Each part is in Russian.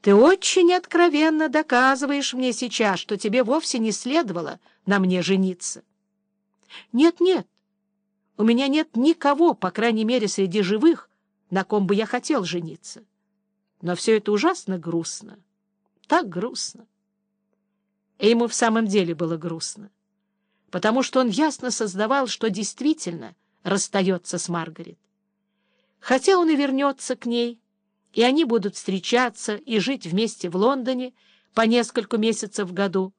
Ты очень откровенно доказываешь мне сейчас, что тебе вовсе не следовало на мне жениться. Нет-нет, у меня нет никого, по крайней мере, среди живых, на ком бы я хотел жениться. Но все это ужасно грустно. Так грустно. И ему в самом деле было грустно, потому что он ясно сознавал, что действительно расстается с Маргарет. Хотя он и вернется к ней, и они будут встречаться и жить вместе в Лондоне по несколько месяцев в году.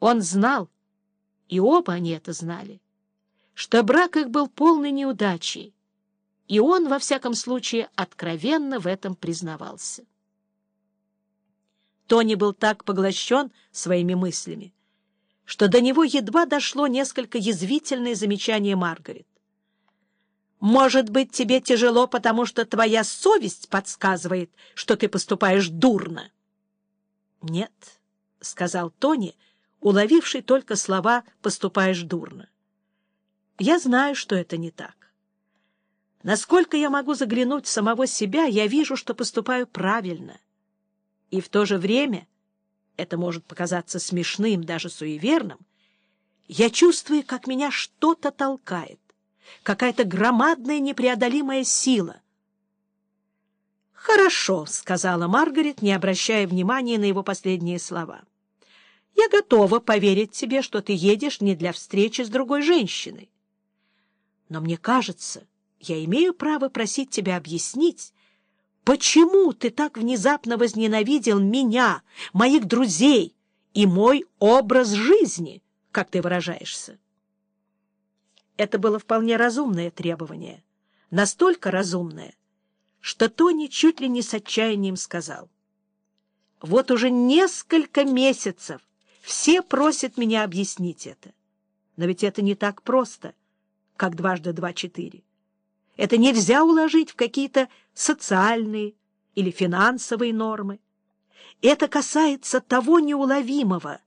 Он знал, и оба они это знали, что брак их был полной неудачей, и он, во всяком случае, откровенно в этом признавался. Тони был так поглощен своими мыслями, что до него едва дошло несколько язвительное замечание Маргарет. Может быть, тебе тяжело, потому что твоя совесть подсказывает, что ты поступаешь дурно? — Нет, — сказал Тони, уловивший только слова «поступаешь дурно». — Я знаю, что это не так. Насколько я могу заглянуть в самого себя, я вижу, что поступаю правильно. И в то же время, это может показаться смешным, даже суеверным, я чувствую, как меня что-то толкает какая-то громадная непреодолимая сила. «Хорошо», — сказала Маргарет, не обращая внимания на его последние слова. «Я готова поверить тебе, что ты едешь не для встречи с другой женщиной. Но мне кажется, я имею право просить тебя объяснить, почему ты так внезапно возненавидел меня, моих друзей и мой образ жизни, как ты выражаешься». Это было вполне разумное требование, настолько разумное, что Тони чуть ли не с отчаянием сказал. «Вот уже несколько месяцев все просят меня объяснить это. Но ведь это не так просто, как дважды два четыре. Это нельзя уложить в какие-то социальные или финансовые нормы. Это касается того неуловимого,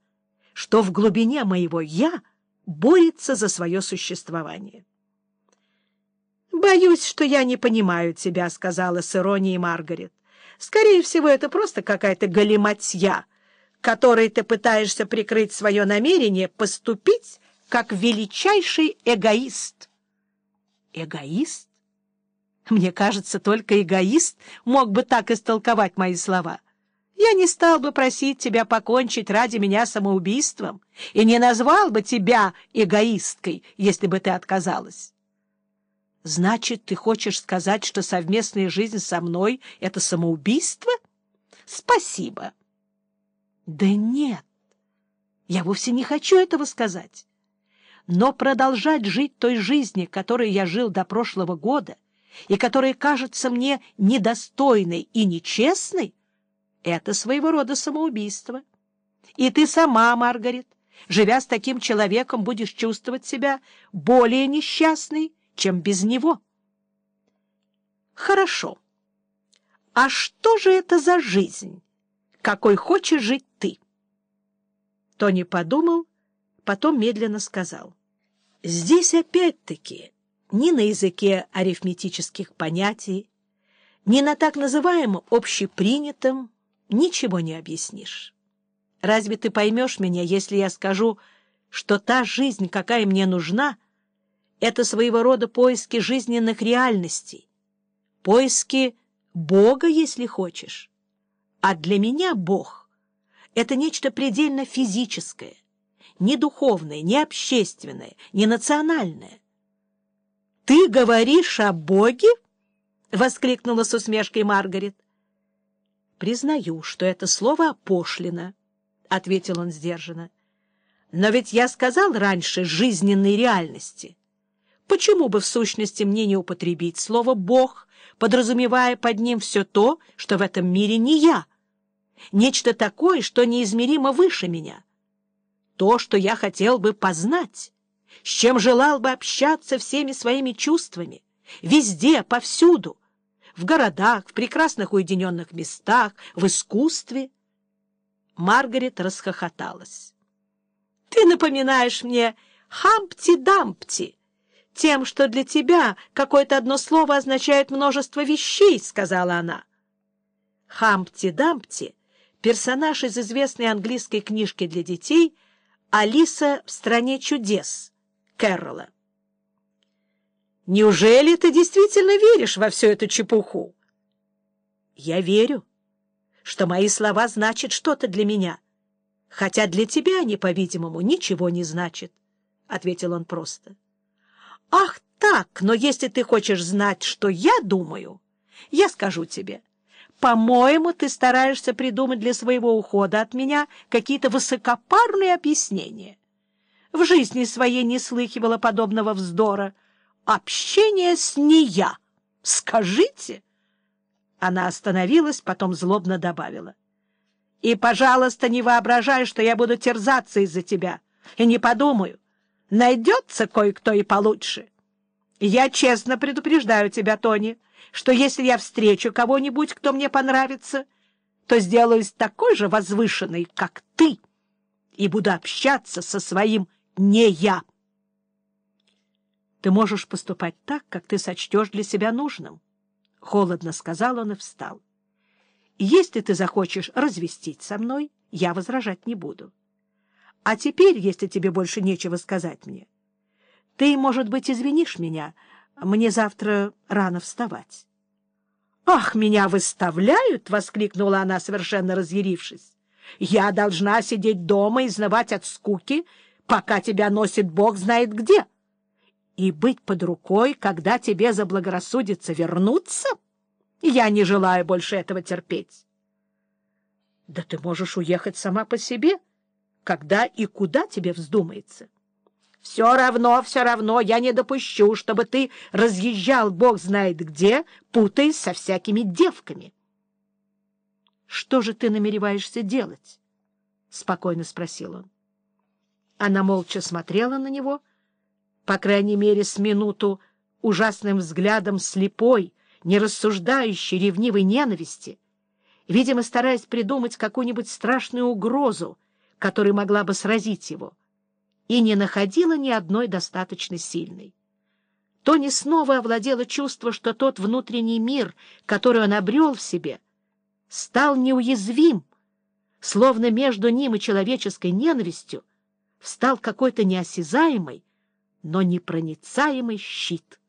что в глубине моего «я» борется за свое существование. «Боюсь, что я не понимаю тебя», — сказала с иронией Маргарет. «Скорее всего, это просто какая-то галиматья, которой ты пытаешься прикрыть свое намерение поступить как величайший эгоист». «Эгоист? Мне кажется, только эгоист мог бы так истолковать мои слова». Я не стал бы просить тебя покончить ради меня самоубийством и не назвал бы тебя эгоисткой, если бы ты отказалась. Значит, ты хочешь сказать, что совместная жизнь со мной — это самоубийство? Спасибо. Да нет, я вовсе не хочу этого сказать. Но продолжать жить той жизнью, которой я жил до прошлого года, и которая кажется мне недостойной и нечестной, это своего рода самоубийство. И ты сама, Маргарет, живя с таким человеком, будешь чувствовать себя более несчастной, чем без него. Хорошо. А что же это за жизнь, какой хочешь жить ты? Тони подумал, потом медленно сказал. Здесь опять-таки ни на языке арифметических понятий, ни на так называемом общепринятом ничего не объяснишь. Разве ты поймешь меня, если я скажу, что та жизнь, какая мне нужна, это своего рода поиски жизненных реальностей, поиски Бога, если хочешь. А для меня Бог — это нечто предельно физическое, не духовное, не общественное, не национальное. «Ты говоришь о Боге?» — воскликнула с усмешкой Маргарет. «Признаю, что это слово опошлено», — ответил он сдержанно. «Но ведь я сказал раньше жизненной реальности. Почему бы в сущности мне не употребить слово «бог», подразумевая под ним все то, что в этом мире не я? Нечто такое, что неизмеримо выше меня. То, что я хотел бы познать, с чем желал бы общаться всеми своими чувствами, везде, повсюду в городах, в прекрасных уединенных местах, в искусстве. Маргарет расхохоталась. — Ты напоминаешь мне Хампти-Дампти, тем, что для тебя какое-то одно слово означает множество вещей, — сказала она. Хампти-Дампти — персонаж из известной английской книжки для детей «Алиса в стране чудес» Кэрролла. «Неужели ты действительно веришь во всю эту чепуху?» «Я верю, что мои слова значат что-то для меня, хотя для тебя они, по-видимому, ничего не значат», — ответил он просто. «Ах так, но если ты хочешь знать, что я думаю, я скажу тебе». По-моему, ты стараешься придумать для своего ухода от меня какие-то высокопарные объяснения. В жизни своей не слыхивала подобного вздора. Общение с не я. Скажите. Она остановилась, потом злобно добавила. И, пожалуйста, не воображай, что я буду терзаться из-за тебя. И не подумаю. Найдется кое-кто и получше. Я честно предупреждаю тебя, Тони, — что если я встречу кого-нибудь, кто мне понравится, то сделаюсь такой же возвышенной, как ты, и буду общаться со своим «не я». Ты можешь поступать так, как ты сочтешь для себя нужным, — холодно сказал он и встал. Если ты захочешь развестить со мной, я возражать не буду. А теперь, если тебе больше нечего сказать мне, ты, может быть, извинишь меня, — мне завтра рано вставать. — Ах, меня выставляют! — воскликнула она, совершенно разъярившись. — Я должна сидеть дома и изнывать от скуки, пока тебя носит Бог знает где. И быть под рукой, когда тебе заблагорассудится вернуться? Я не желаю больше этого терпеть. — Да ты можешь уехать сама по себе, когда и куда тебе вздумается. — все равно, все равно я не допущу, чтобы ты разъезжал бог знает где, путаясь со всякими девками. — Что же ты намереваешься делать? — спокойно спросил он. Она молча смотрела на него, по крайней мере, с минуту ужасным взглядом слепой, нерассуждающей, ревнивой ненависти, видимо, стараясь придумать какую-нибудь страшную угрозу, которая могла бы сразить его и не находила ни одной достаточно сильной. Тони снова овладело чувство, что тот внутренний мир, который он обрел в себе, стал неуязвим, словно между ним и человеческой ненавистью встал какой-то неосязаемый, но непроницаемый щит.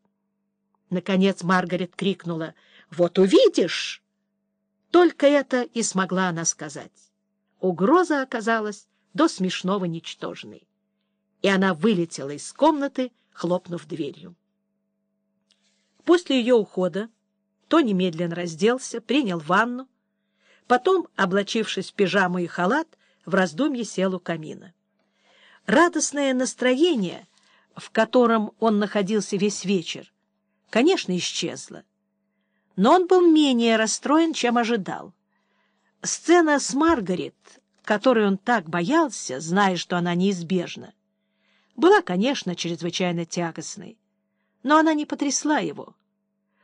Наконец Маргарет крикнула «Вот увидишь!» Только это и смогла она сказать. Угроза оказалась до смешного ничтожной и она вылетела из комнаты, хлопнув дверью. После ее ухода Тони медленно разделся, принял ванну, потом, облачившись в пижаму и халат, в раздумье сел у камина. Радостное настроение, в котором он находился весь вечер, конечно, исчезло. Но он был менее расстроен, чем ожидал. Сцена с Маргарет, которой он так боялся, зная, что она неизбежна, была, конечно, чрезвычайно тягостной, но она не потрясла его.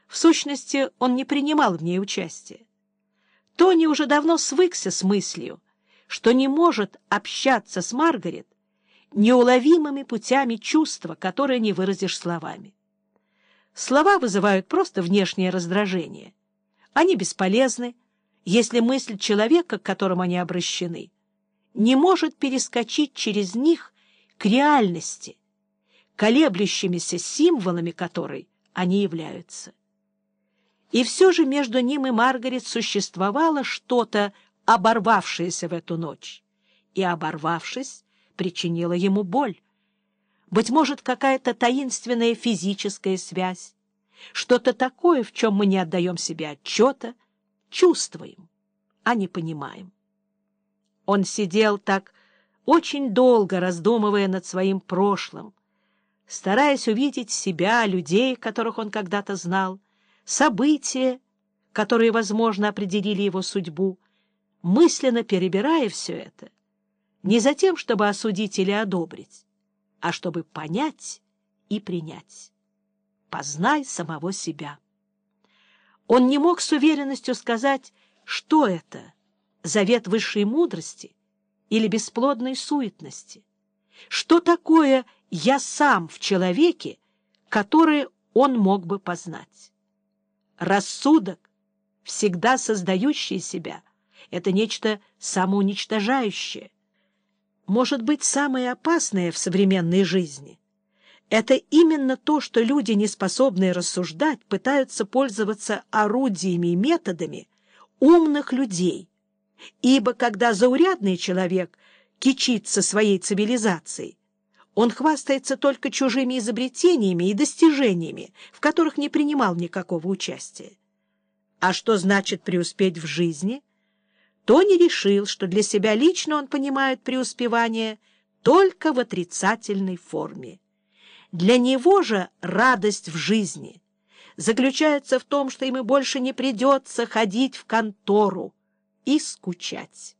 В сущности, он не принимал в ней участия. Тони уже давно свыкся с мыслью, что не может общаться с Маргарет неуловимыми путями чувства, которые не выразишь словами. Слова вызывают просто внешнее раздражение. Они бесполезны, если мысль человека, к которому они обращены, не может перескочить через них к реальности, колеблющимися символами которой они являются. И все же между ним и Маргарет существовало что-то, оборвавшееся в эту ночь, и, оборвавшись, причинило ему боль. Быть может, какая-то таинственная физическая связь, что-то такое, в чем мы не отдаем себе отчета, чувствуем, а не понимаем. Он сидел так очень долго раздумывая над своим прошлым, стараясь увидеть себя, людей, которых он когда-то знал, события, которые, возможно, определили его судьбу, мысленно перебирая все это, не за тем, чтобы осудить или одобрить, а чтобы понять и принять. Познай самого себя. Он не мог с уверенностью сказать, что это — завет высшей мудрости или бесплодной суетности? Что такое «я сам» в человеке, который он мог бы познать? Рассудок всегда создающее себя, это нечто самоуничтожающее. Может быть, самое опасное в современной жизни — это именно то, что люди, не способные рассуждать, пытаются пользоваться орудиями и методами умных людей. Ибо когда заурядный человек кичится своей цивилизацией, он хвастается только чужими изобретениями и достижениями, в которых не принимал никакого участия. А что значит преуспеть в жизни? Тони решил, что для себя лично он понимает преуспевание только в отрицательной форме. Для него же радость в жизни заключается в том, что ему больше не придется ходить в контору и скучать.